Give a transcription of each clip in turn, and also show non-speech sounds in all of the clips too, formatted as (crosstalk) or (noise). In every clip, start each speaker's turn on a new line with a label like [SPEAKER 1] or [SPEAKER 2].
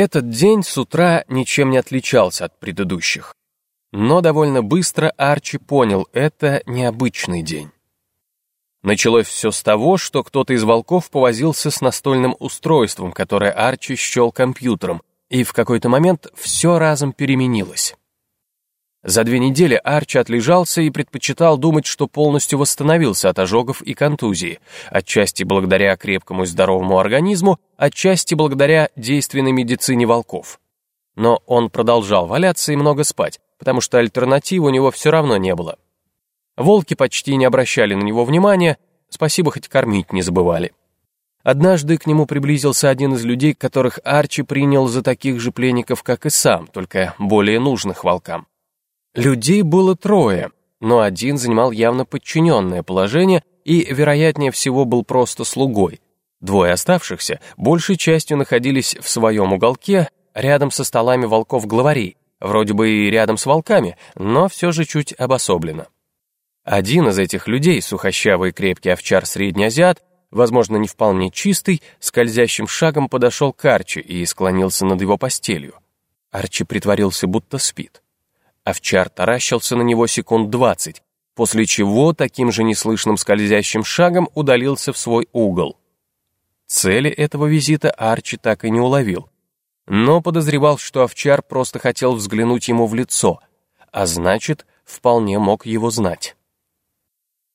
[SPEAKER 1] Этот день с утра ничем не отличался от предыдущих. Но довольно быстро Арчи понял, это необычный день. Началось все с того, что кто-то из волков повозился с настольным устройством, которое Арчи счел компьютером, и в какой-то момент все разом переменилось. За две недели Арчи отлежался и предпочитал думать, что полностью восстановился от ожогов и контузии, отчасти благодаря крепкому и здоровому организму, отчасти благодаря действенной медицине волков. Но он продолжал валяться и много спать, потому что альтернативы у него все равно не было. Волки почти не обращали на него внимания, спасибо хоть кормить не забывали. Однажды к нему приблизился один из людей, которых Арчи принял за таких же пленников, как и сам, только более нужных волкам. Людей было трое, но один занимал явно подчиненное положение и, вероятнее всего, был просто слугой. Двое оставшихся большей частью находились в своем уголке, рядом со столами волков-главарей, вроде бы и рядом с волками, но все же чуть обособленно. Один из этих людей, сухощавый крепкий овчар средний азиат, возможно, не вполне чистый, скользящим шагом подошел к Арчи и склонился над его постелью. Арчи притворился, будто спит. Овчар таращился на него секунд двадцать, после чего таким же неслышным скользящим шагом удалился в свой угол. Цели этого визита Арчи так и не уловил, но подозревал, что овчар просто хотел взглянуть ему в лицо, а значит, вполне мог его знать.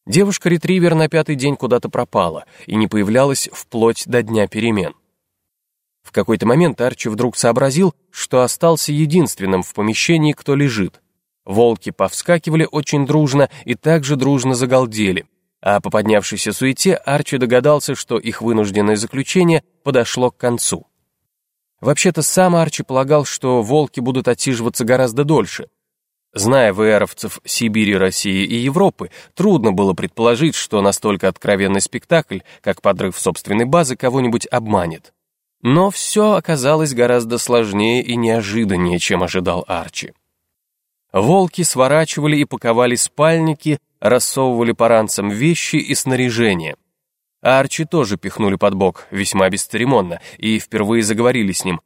[SPEAKER 1] Девушка-ретривер на пятый день куда-то пропала и не появлялась вплоть до дня перемен. В какой-то момент Арчи вдруг сообразил, что остался единственным в помещении, кто лежит. Волки повскакивали очень дружно и также дружно загалдели. А по поднявшейся суете Арчи догадался, что их вынужденное заключение подошло к концу. Вообще-то сам Арчи полагал, что волки будут отсиживаться гораздо дольше. Зная ВРовцев Сибири, России и Европы, трудно было предположить, что настолько откровенный спектакль, как подрыв собственной базы, кого-нибудь обманет. Но все оказалось гораздо сложнее и неожиданнее, чем ожидал Арчи. Волки сворачивали и паковали спальники, рассовывали по ранцам вещи и снаряжение. Арчи тоже пихнули под бок, весьма бесцеремонно, и впервые заговорили с ним.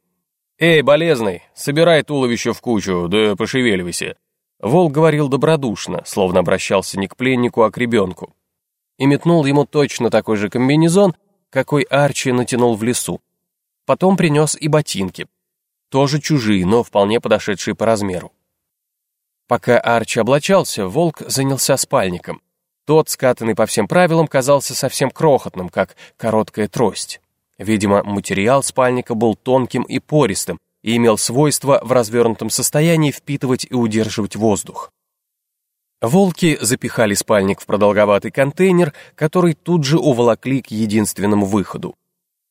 [SPEAKER 1] «Эй, болезный, собирай туловище в кучу, да пошевеливайся». Волк говорил добродушно, словно обращался не к пленнику, а к ребенку. И метнул ему точно такой же комбинезон, какой Арчи натянул в лесу. Потом принес и ботинки. Тоже чужие, но вполне подошедшие по размеру. Пока Арчи облачался, волк занялся спальником. Тот, скатанный по всем правилам, казался совсем крохотным, как короткая трость. Видимо, материал спальника был тонким и пористым и имел свойство в развернутом состоянии впитывать и удерживать воздух. Волки запихали спальник в продолговатый контейнер, который тут же уволокли к единственному выходу.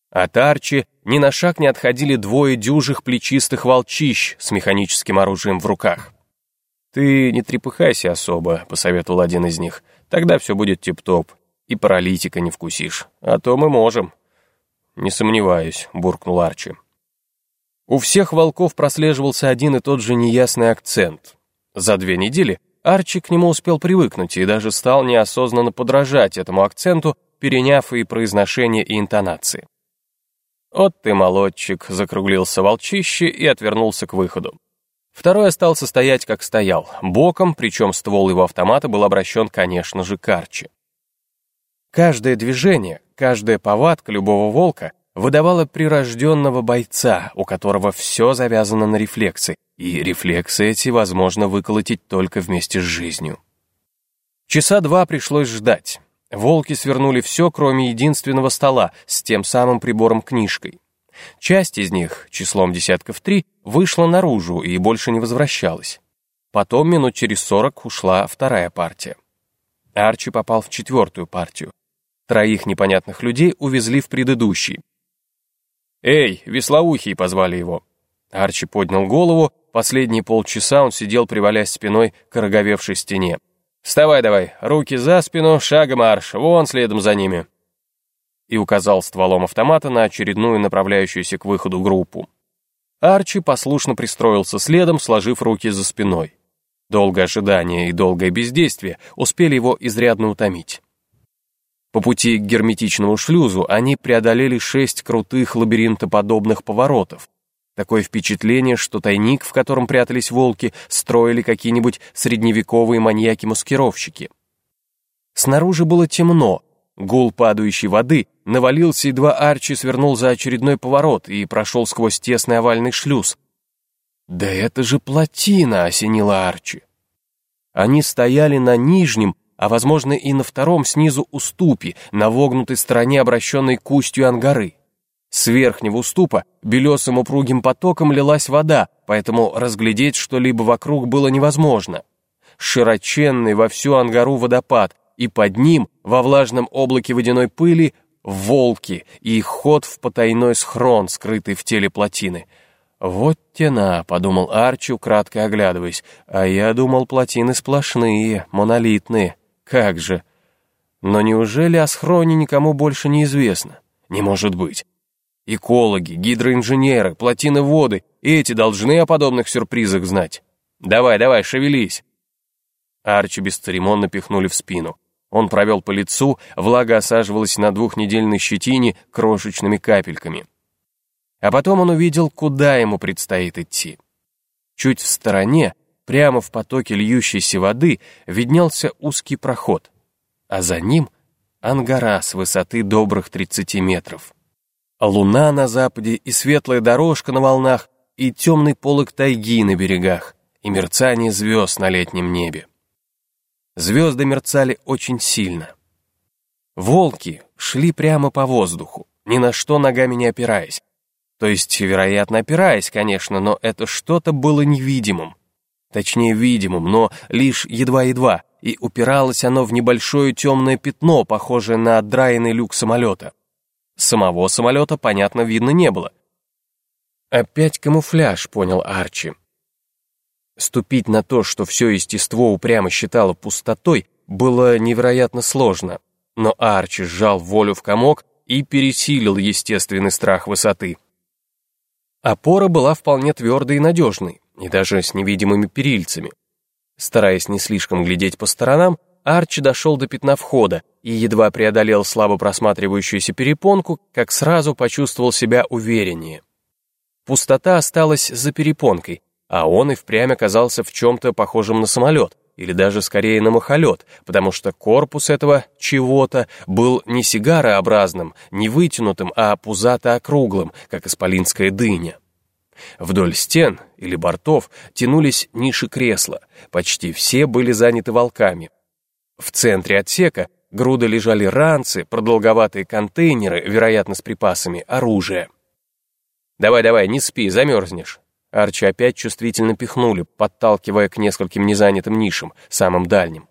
[SPEAKER 1] От Арчи ни на шаг не отходили двое дюжих плечистых волчищ с механическим оружием в руках. «Ты не трепыхайся особо», — посоветовал один из них. «Тогда все будет тип-топ, и паралитика не вкусишь. А то мы можем». «Не сомневаюсь», — буркнул Арчи. У всех волков прослеживался один и тот же неясный акцент. За две недели Арчи к нему успел привыкнуть и даже стал неосознанно подражать этому акценту, переняв и произношение, и интонации. «Вот ты, молодчик», — закруглился волчище и отвернулся к выходу. Второй остался стоять, как стоял, боком, причем ствол его автомата был обращен, конечно же, к Арчи. Каждое движение, каждая повадка любого волка выдавала прирожденного бойца, у которого все завязано на рефлексы, и рефлексы эти возможно выколотить только вместе с жизнью. Часа два пришлось ждать. Волки свернули все, кроме единственного стола с тем самым прибором-книжкой. Часть из них, числом десятков три, вышла наружу и больше не возвращалась. Потом минут через сорок ушла вторая партия. Арчи попал в четвертую партию. Троих непонятных людей увезли в предыдущий. «Эй, веслоухий!» — позвали его. Арчи поднял голову, последние полчаса он сидел, привалясь спиной к ороговевшей стене. «Вставай давай, руки за спину, шагом марш, вон следом за ними!» И указал стволом автомата на очередную направляющуюся к выходу группу. Арчи послушно пристроился следом, сложив руки за спиной. Долгое ожидание и долгое бездействие успели его изрядно утомить. По пути к герметичному шлюзу они преодолели шесть крутых лабиринтоподобных поворотов. Такое впечатление, что тайник, в котором прятались волки, строили какие-нибудь средневековые маньяки-маскировщики. Снаружи было темно, гул падающей воды навалился, едва Арчи свернул за очередной поворот и прошел сквозь тесный овальный шлюз. «Да это же плотина!» — осенила Арчи. Они стояли на нижнем, а, возможно, и на втором снизу уступе, на вогнутой стороне, обращенной к устью Ангары. С верхнего уступа белесым упругим потоком лилась вода, поэтому разглядеть что-либо вокруг было невозможно. Широченный во всю Ангару водопад, и под ним, во влажном облаке водяной пыли, волки и ход в потайной схрон, скрытый в теле плотины. «Вот тена», — подумал Арчи, кратко оглядываясь, «а я думал, плотины сплошные, монолитные. Как же!» Но неужели о схроне никому больше не известно? Не может быть. Экологи, гидроинженеры, плотины-воды, эти должны о подобных сюрпризах знать. Давай, давай, шевелись. Арчи бесцеремонно пихнули в спину. Он провел по лицу, влага осаживалась на двухнедельной щетине крошечными капельками. А потом он увидел, куда ему предстоит идти. Чуть в стороне, прямо в потоке льющейся воды, виднелся узкий проход, а за ним ангара с высоты добрых 30 метров. Луна на западе и светлая дорожка на волнах, и темный полог тайги на берегах, и мерцание звезд на летнем небе. Звезды мерцали очень сильно. Волки шли прямо по воздуху, ни на что ногами не опираясь. То есть, вероятно, опираясь, конечно, но это что-то было невидимым. Точнее, видимым, но лишь едва-едва, и упиралось оно в небольшое темное пятно, похожее на отдраенный люк самолета. Самого самолета, понятно, видно не было. «Опять камуфляж», — понял Арчи. Ступить на то, что все естество упрямо считало пустотой, было невероятно сложно, но Арчи сжал волю в комок и пересилил естественный страх высоты. Опора была вполне твердой и надежной, и даже с невидимыми перильцами. Стараясь не слишком глядеть по сторонам, Арчи дошел до пятна входа и едва преодолел слабо просматривающуюся перепонку, как сразу почувствовал себя увереннее. Пустота осталась за перепонкой, а он и впрямь оказался в чем-то похожем на самолет, или даже скорее на махолет, потому что корпус этого чего-то был не сигарообразным, не вытянутым, а пузато-округлым, как исполинская дыня. Вдоль стен или бортов тянулись ниши кресла, почти все были заняты волками, в центре отсека груды лежали ранцы, продолговатые контейнеры, вероятно, с припасами, оружие. «Давай-давай, не спи, замерзнешь». Арчи опять чувствительно пихнули, подталкивая к нескольким незанятым нишам, самым дальним.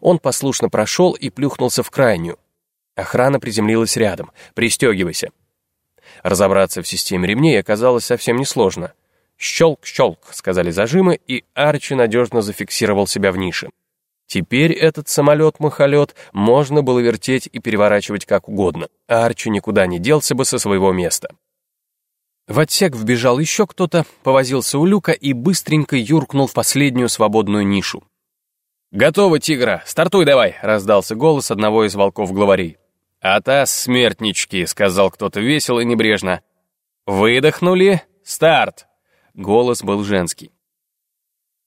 [SPEAKER 1] Он послушно прошел и плюхнулся в крайнюю. Охрана приземлилась рядом. «Пристегивайся». Разобраться в системе ремней оказалось совсем несложно. «Щелк-щелк», — сказали зажимы, и Арчи надежно зафиксировал себя в нише. Теперь этот самолет-махолет можно было вертеть и переворачивать как угодно, Арчи никуда не делся бы со своего места. В отсек вбежал еще кто-то, повозился у люка и быстренько юркнул в последнюю свободную нишу. «Готово, тигра! Стартуй давай!» — раздался голос одного из волков-главарей. «Атас, смертнички!» — сказал кто-то весело и небрежно. «Выдохнули? Старт!» Голос был женский.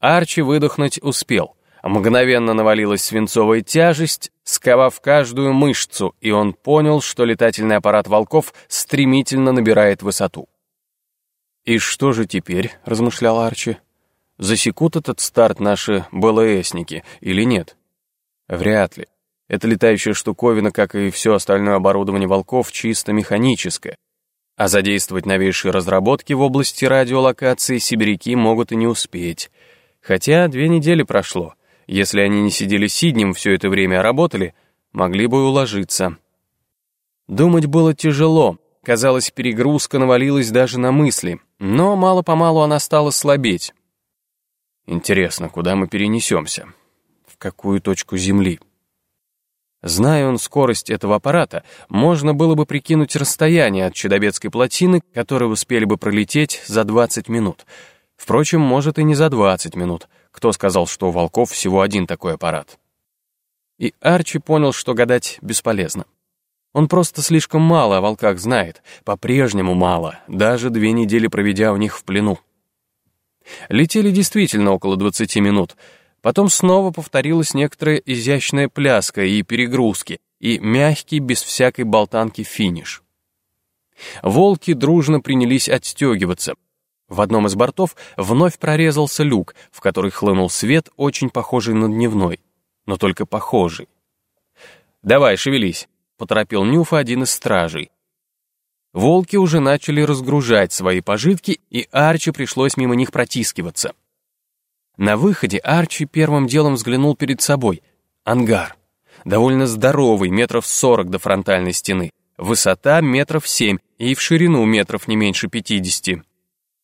[SPEAKER 1] Арчи выдохнуть успел — Мгновенно навалилась свинцовая тяжесть, сковав каждую мышцу, и он понял, что летательный аппарат «Волков» стремительно набирает высоту. «И что же теперь?» — размышлял Арчи. «Засекут этот старт наши БЛСники или нет?» «Вряд ли. Эта летающая штуковина, как и все остальное оборудование «Волков», чисто механическое. А задействовать новейшие разработки в области радиолокации сибиряки могут и не успеть. Хотя две недели прошло — если они не сидели сиднем все это время, а работали, могли бы уложиться. Думать было тяжело. Казалось, перегрузка навалилась даже на мысли, но мало-помалу она стала слабеть. Интересно, куда мы перенесемся? В какую точку Земли? Зная он скорость этого аппарата, можно было бы прикинуть расстояние от Чудовецкой плотины, которое успели бы пролететь за 20 минут. Впрочем, может и не за 20 минут — кто сказал, что у волков всего один такой аппарат? И Арчи понял, что гадать бесполезно. Он просто слишком мало о волках знает, по-прежнему мало, даже две недели проведя у них в плену. Летели действительно около 20 минут, потом снова повторилась некоторая изящная пляска и перегрузки, и мягкий, без всякой болтанки финиш. Волки дружно принялись отстегиваться. В одном из бортов вновь прорезался люк, в который хлынул свет, очень похожий на дневной, но только похожий. «Давай, шевелись!» — поторопил Нюфа один из стражей. Волки уже начали разгружать свои пожитки, и Арчи пришлось мимо них протискиваться. На выходе Арчи первым делом взглянул перед собой. Ангар. Довольно здоровый, метров сорок до фронтальной стены. Высота метров семь и в ширину метров не меньше пятидесяти.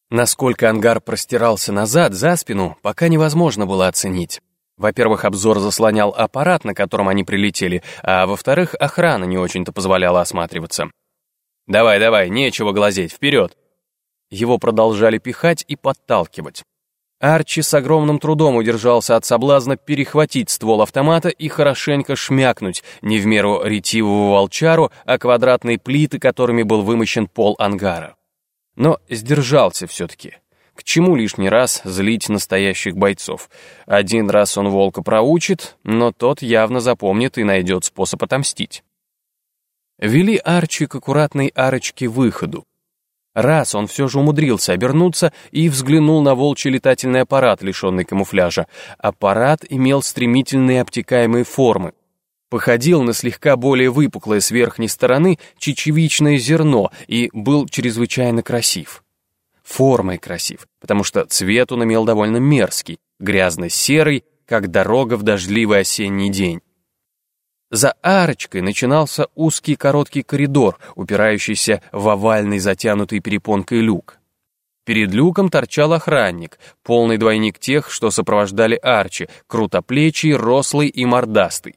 [SPEAKER 1] Насколько ангар простирался назад, за спину, пока невозможно было оценить. Во-первых, обзор заслонял аппарат, на котором они прилетели, а во-вторых, охрана не очень-то позволяла осматриваться. «Давай, давай, нечего глазеть, вперед!» Его продолжали пихать и подталкивать. Арчи с огромным трудом удержался от соблазна перехватить ствол автомата и хорошенько шмякнуть, не в меру ретивого волчару, а квадратные плиты, которыми был вымощен пол ангара. Но сдержался все-таки. К чему лишний раз злить настоящих бойцов? Один раз он волка проучит, но тот явно запомнит и найдет способ отомстить. Вели Арчи к аккуратной арочке выходу. Раз он все же умудрился обернуться и взглянул на волчий летательный аппарат, лишенный камуфляжа. Аппарат имел стремительные обтекаемые формы. Походил на слегка более выпуклое с верхней стороны чечевичное зерно и был чрезвычайно красив формой красив, потому что цвет он имел довольно мерзкий, грязно-серый, как дорога в дождливый осенний день. За арочкой начинался узкий короткий коридор, упирающийся в овальный затянутый перепонкой люк. Перед люком торчал охранник, полный двойник тех, что сопровождали Арчи, крутоплечий, рослый и мордастый.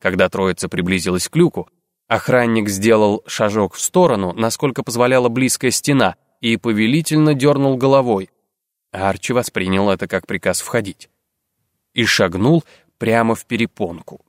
[SPEAKER 1] Когда троица приблизилась к люку, охранник сделал шажок в сторону, насколько позволяла близкая стена, и повелительно дернул головой. Арчи воспринял это как приказ входить. И шагнул прямо в перепонку.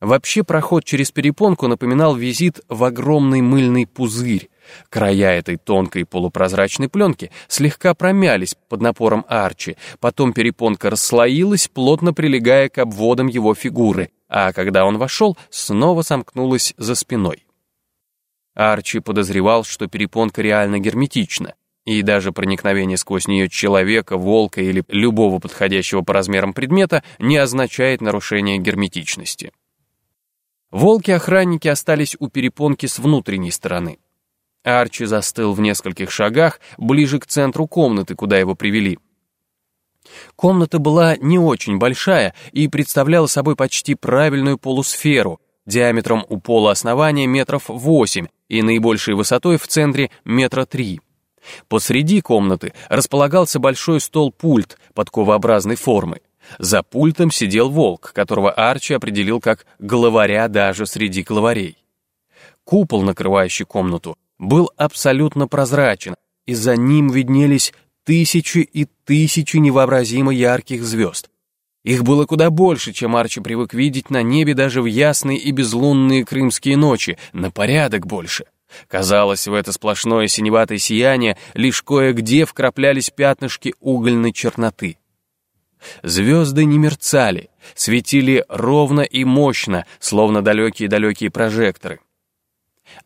[SPEAKER 1] Вообще проход через перепонку напоминал визит в огромный мыльный пузырь. Края этой тонкой полупрозрачной пленки слегка промялись под напором Арчи, потом перепонка расслоилась, плотно прилегая к обводам его фигуры, а когда он вошел, снова сомкнулась за спиной. Арчи подозревал, что перепонка реально герметична, и даже проникновение сквозь нее человека, волка или любого подходящего по размерам предмета не означает нарушение герметичности. Волки-охранники остались у перепонки с внутренней стороны. Арчи застыл в нескольких шагах, ближе к центру комнаты, куда его привели. Комната была не очень большая и представляла собой почти правильную полусферу, диаметром у пола основания метров восемь и наибольшей высотой в центре метра три. Посреди комнаты располагался большой стол-пульт подковообразной формы. За пультом сидел волк, которого Арчи определил как главаря даже среди главарей. Купол, накрывающий комнату, был абсолютно прозрачен, и за ним виднелись тысячи и тысячи невообразимо ярких звезд. Их было куда больше, чем Арчи привык видеть на небе даже в ясные и безлунные крымские ночи, на порядок больше. Казалось, в это сплошное синеватое сияние лишь кое-где вкраплялись пятнышки угольной черноты. Звезды не мерцали, светили ровно и мощно, словно далекие-далекие прожекторы.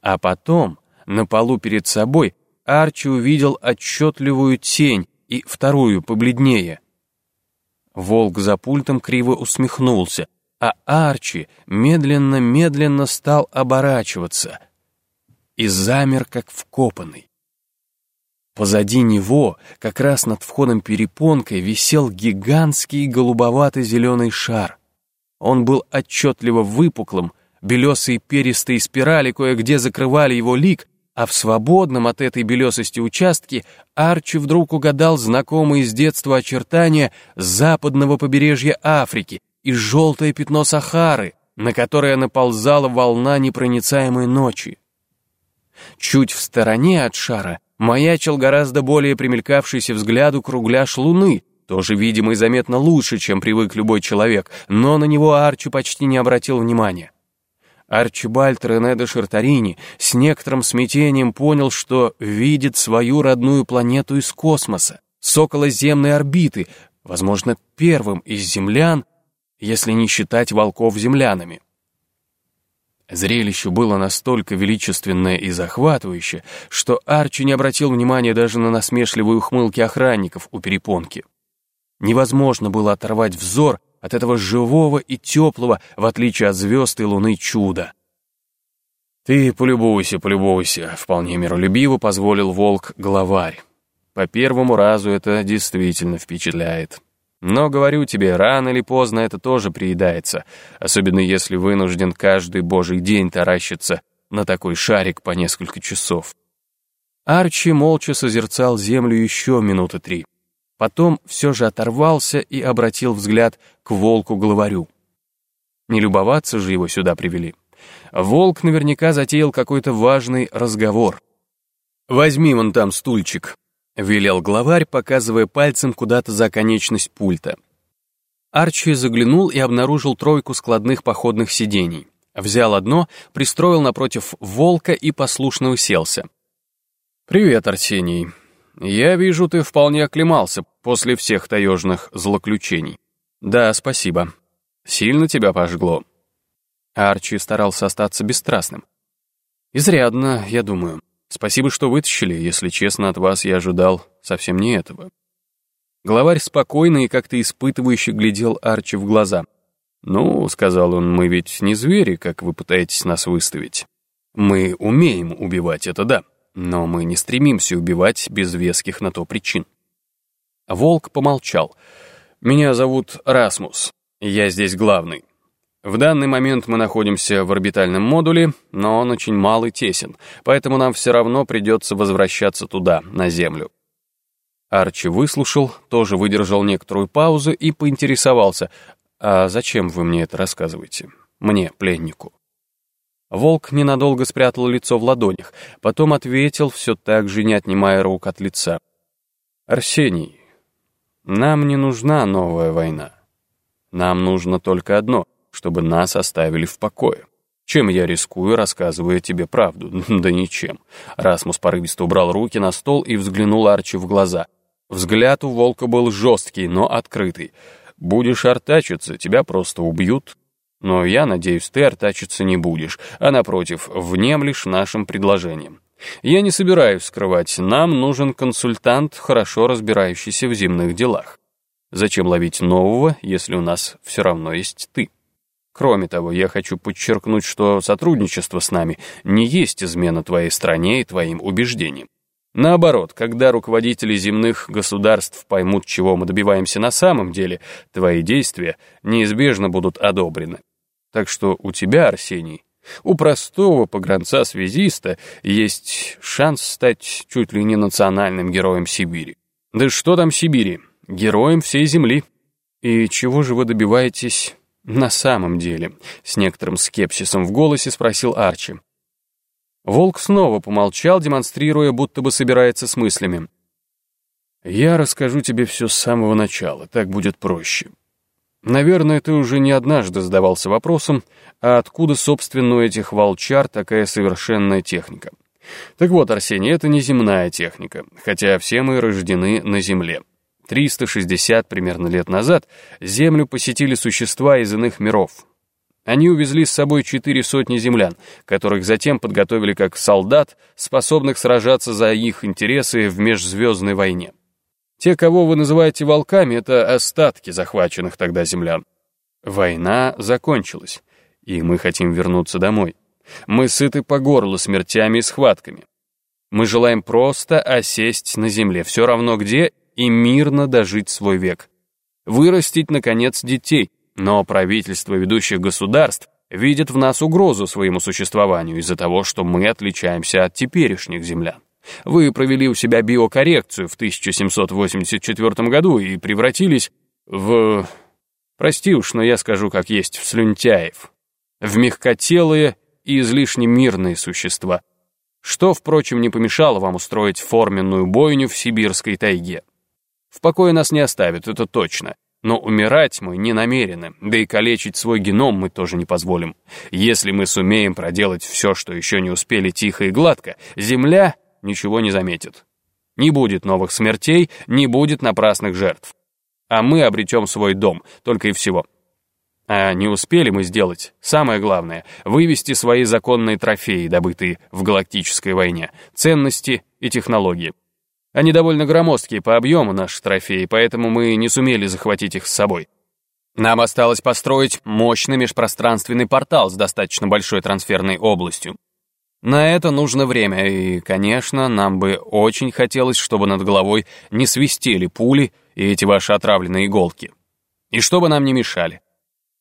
[SPEAKER 1] А потом, на полу перед собой, Арчи увидел отчетливую тень и вторую, побледнее — Волк за пультом криво усмехнулся, а Арчи медленно-медленно стал оборачиваться и замер, как вкопанный. Позади него, как раз над входом перепонкой, висел гигантский голубовато-зеленый шар. Он был отчетливо выпуклым, белесые перистые спирали кое-где закрывали его лик, а в свободном от этой белесости участке Арчи вдруг угадал знакомые с детства очертания западного побережья Африки и желтое пятно Сахары, на которое наползала волна непроницаемой ночи. Чуть в стороне от шара маячил гораздо более примелькавшийся взгляду кругляш луны, тоже видимый заметно лучше, чем привык любой человек, но на него Арчи почти не обратил внимания. Арчибальд Рене де Шартарини с некоторым смятением понял, что видит свою родную планету из космоса, с околоземной орбиты, возможно, первым из землян, если не считать волков землянами. Зрелище было настолько величественное и захватывающее, что Арчи не обратил внимания даже на насмешливые ухмылки охранников у перепонки. Невозможно было оторвать взор от этого живого и теплого, в отличие от звезд и луны, чуда. «Ты полюбуйся, полюбуйся», — вполне миролюбиво позволил волк-главарь. «По первому разу это действительно впечатляет». Но, говорю тебе, рано или поздно это тоже приедается, особенно если вынужден каждый божий день таращиться на такой шарик по несколько часов. Арчи молча созерцал землю еще минуты три. Потом все же оторвался и обратил взгляд к волку-главарю. Не любоваться же его сюда привели. Волк наверняка затеял какой-то важный разговор. «Возьми вон там стульчик», — велел главарь, показывая пальцем куда-то за конечность пульта. Арчи заглянул и обнаружил тройку складных походных сидений. Взял одно, пристроил напротив волка и послушно уселся. «Привет, Арсений. Я вижу, ты вполне оклемался после всех таежных злоключений. Да, спасибо. Сильно тебя пожгло». Арчи старался остаться бесстрастным. «Изрядно, я думаю. Спасибо, что вытащили, если честно, от вас я ожидал совсем не этого. Главарь спокойно и как-то испытывающе глядел Арчи в глаза. «Ну, — сказал он, — мы ведь не звери, как вы пытаетесь нас выставить. Мы умеем убивать, это да, но мы не стремимся убивать без веских на то причин». Волк помолчал. «Меня зовут Расмус, я здесь главный. В данный момент мы находимся в орбитальном модуле, но он очень мал и тесен, поэтому нам все равно придется возвращаться туда, на Землю. Арчи выслушал, тоже выдержал некоторую паузу и поинтересовался, «А зачем вы мне это рассказываете? Мне, пленнику?» Волк ненадолго спрятал лицо в ладонях, потом ответил, все так же не отнимая рук от лица. «Арсений, нам не нужна новая война. Нам нужно только одно — чтобы нас оставили в покое. Чем я рискую, рассказывая тебе правду? (laughs) Да ничем. Расмус порывисто убрал руки на стол и взглянул Арчи в глаза. Взгляд у волка был жесткий, но открытый. Будешь артачиться, тебя просто убьют. Но я надеюсь, ты артачиться не будешь, а напротив, внемлешь нашим предложением. Я не собираюсь скрывать, нам нужен консультант, хорошо разбирающийся в земных делах. Зачем ловить нового, если у нас все равно есть ты? Кроме того, я хочу подчеркнуть, что сотрудничество с нами не есть измена твоей стране и твоим убеждениям. Наоборот, когда руководители земных государств поймут, чего мы добиваемся на самом деле, твои действия неизбежно будут одобрены. Так что у тебя, Арсений, у простого погранца-связиста есть шанс стать чуть ли не национальным героем Сибири. Да что там Сибири? Героем всей земли. И чего же вы добиваетесь «На самом деле», — с некоторым скепсисом в голосе спросил Арчи. Волк снова помолчал, демонстрируя, будто бы собирается с мыслями. «Я расскажу тебе все с самого начала, так будет проще. Наверное, ты уже не однажды задавался вопросом, а откуда, собственно, у этих волчар такая совершенная техника? Так вот, Арсений, это не земная техника, хотя все мы рождены на Земле. 360 примерно лет назад Землю посетили существа из иных миров. Они увезли с собой четыре сотни землян, которых затем подготовили как солдат, способных сражаться за их интересы в межзвездной войне. Те, кого вы называете волками, это остатки захваченных тогда землян. Война закончилась, и мы хотим вернуться домой. Мы сыты по горло смертями и схватками. Мы желаем просто осесть на земле, все равно где и мирно дожить свой век. Вырастить, наконец, детей, но правительство ведущих государств видит в нас угрозу своему существованию из-за того, что мы отличаемся от теперешних землян. Вы провели у себя биокоррекцию в 1784 году и превратились в... Прости уж, но я скажу как есть, в слюнтяев. В мягкотелые и излишне мирные существа. Что, впрочем, не помешало вам устроить форменную бойню в сибирской тайге. В покое нас не оставят, это точно.
[SPEAKER 2] Но умирать мы не намерены, да и калечить свой геном мы тоже не позволим. Если мы сумеем проделать все, что еще не успели тихо и гладко, Земля ничего не заметит. Не будет новых смертей, не будет напрасных жертв. А мы обретем свой дом, только и всего. А не успели мы сделать, самое главное, вывести свои законные трофеи, добытые в галактической войне, ценности и технологии. Они довольно громоздкие по объему, наши трофеи, поэтому мы не сумели захватить их с собой. Нам осталось построить мощный межпространственный портал с достаточно большой трансферной областью. На это нужно время, и, конечно, нам бы очень хотелось, чтобы над головой не свистели пули и эти ваши отравленные иголки. И чтобы нам не мешали.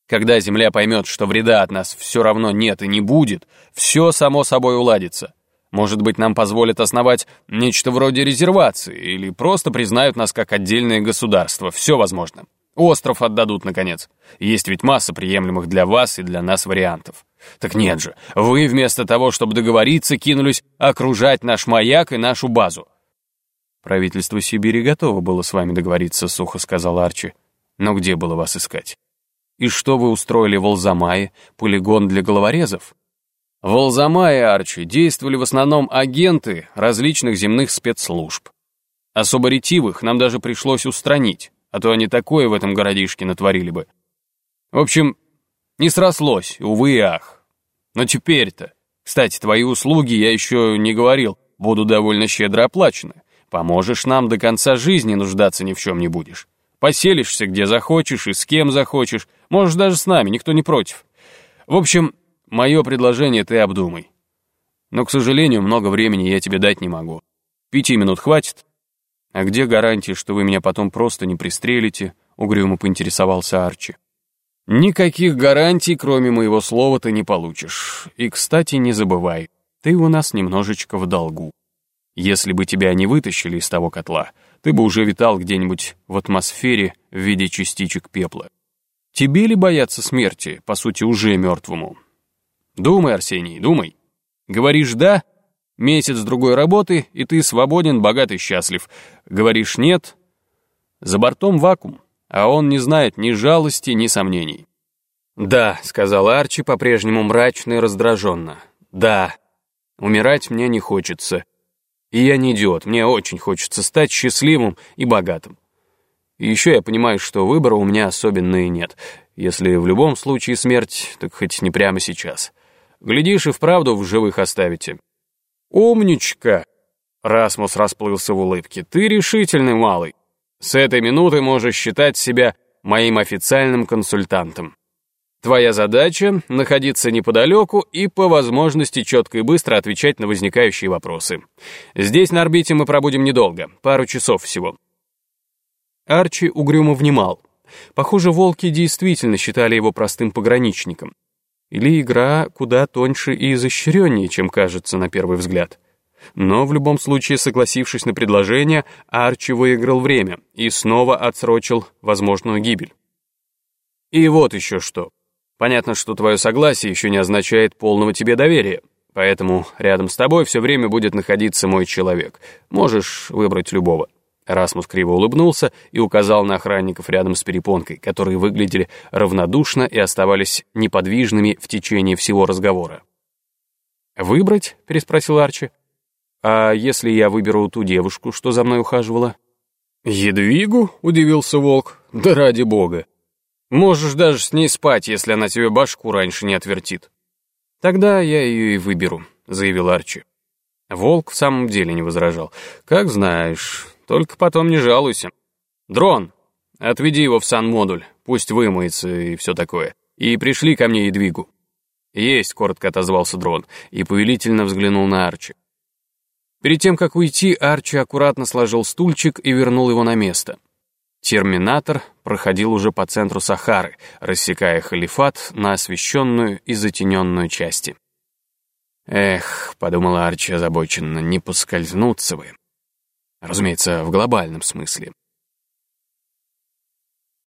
[SPEAKER 2] Когда Земля поймет, что вреда от нас все равно нет и не будет, все само собой уладится. Может быть, нам позволят основать нечто вроде резервации или просто признают нас как отдельное государство. Все возможно. Остров отдадут, наконец. Есть ведь масса приемлемых для вас и для нас вариантов. Так нет же, вы вместо того, чтобы договориться, кинулись окружать наш маяк и нашу базу. Правительство Сибири готово было с вами договориться, сухо сказал Арчи. Но где было вас искать? И что вы устроили в Алзамае, полигон для головорезов? В Алзамае, Арчи, действовали в основном агенты различных земных спецслужб. Особо ретивых нам даже пришлось устранить, а то они такое в этом городишке натворили бы. В общем, не срослось, увы и ах. Но теперь-то, кстати, твои услуги, я еще не говорил, будут довольно щедро оплачены. Поможешь нам до конца жизни нуждаться ни в чем не будешь. Поселишься где захочешь и с кем захочешь, можешь даже с нами, никто не против. В общем, Мое предложение ты обдумай. Но, к сожалению, много времени я тебе дать не могу. Пяти минут хватит? А где гарантия, что вы меня потом просто не пристрелите? Угрюмо поинтересовался Арчи. Никаких гарантий, кроме моего слова, ты не получишь. И, кстати, не забывай, ты у нас немножечко в долгу. Если бы тебя не вытащили из того котла, ты бы уже витал где-нибудь в атмосфере в виде частичек пепла. Тебе ли бояться смерти, по сути, уже мертвому? Думай, Арсений, думай. Говоришь «да», месяц другой работы, и ты свободен, богат и счастлив. Говоришь «нет», за бортом вакуум, а он не знает ни жалости, ни сомнений. «Да», — сказал Арчи по-прежнему мрачно и раздраженно. «Да, умирать мне не хочется. И я не идиот, мне очень хочется стать счастливым и богатым. И еще я понимаю, что выбора у меня особенно и нет. Если в любом случае смерть, так хоть не прямо сейчас». Глядишь, и вправду в живых оставите». «Умничка!» Расмус расплылся в улыбке. «Ты решительный малый. С этой минуты можешь считать себя моим официальным консультантом. Твоя задача — находиться неподалеку и по возможности четко и быстро отвечать на возникающие вопросы. Здесь на орбите мы пробудем недолго, пару часов всего». Арчи угрюмо внимал. Похоже, волки действительно считали его простым пограничником. Или игра куда тоньше и изощреннее, чем кажется на первый взгляд. Но в любом случае, согласившись на предложение, Арчи выиграл время и снова отсрочил возможную гибель. И вот еще что. Понятно, что твое согласие еще не означает полного тебе доверия, поэтому рядом с тобой все время будет находиться мой человек. Можешь выбрать любого. Расмус криво улыбнулся и указал на охранников рядом с перепонкой, которые выглядели равнодушно и оставались неподвижными в течение всего разговора. «Выбрать?» — переспросил Арчи. «А если я выберу ту девушку, что за мной ухаживала?» «Едвигу?» — удивился волк. «Да ради бога! Можешь даже с ней спать, если она тебе башку раньше не отвертит». «Тогда я ее и выберу», — заявил Арчи. Волк в самом деле не возражал. «Как знаешь, только потом не жалуйся. Дрон, отведи его в сан-модуль, пусть вымоется и все такое. И пришли ко мне Едвигу». «Есть», — коротко отозвался дрон и повелительно взглянул на Арчи. Перед тем, как уйти, Арчи аккуратно сложил стульчик и вернул его на место. Терминатор проходил уже по центру Сахары, рассекая халифат на освещенную и затененную части. «Эх», — подумала Арчи озабоченно, — «не поскользнуться вы». Разумеется, в глобальном смысле.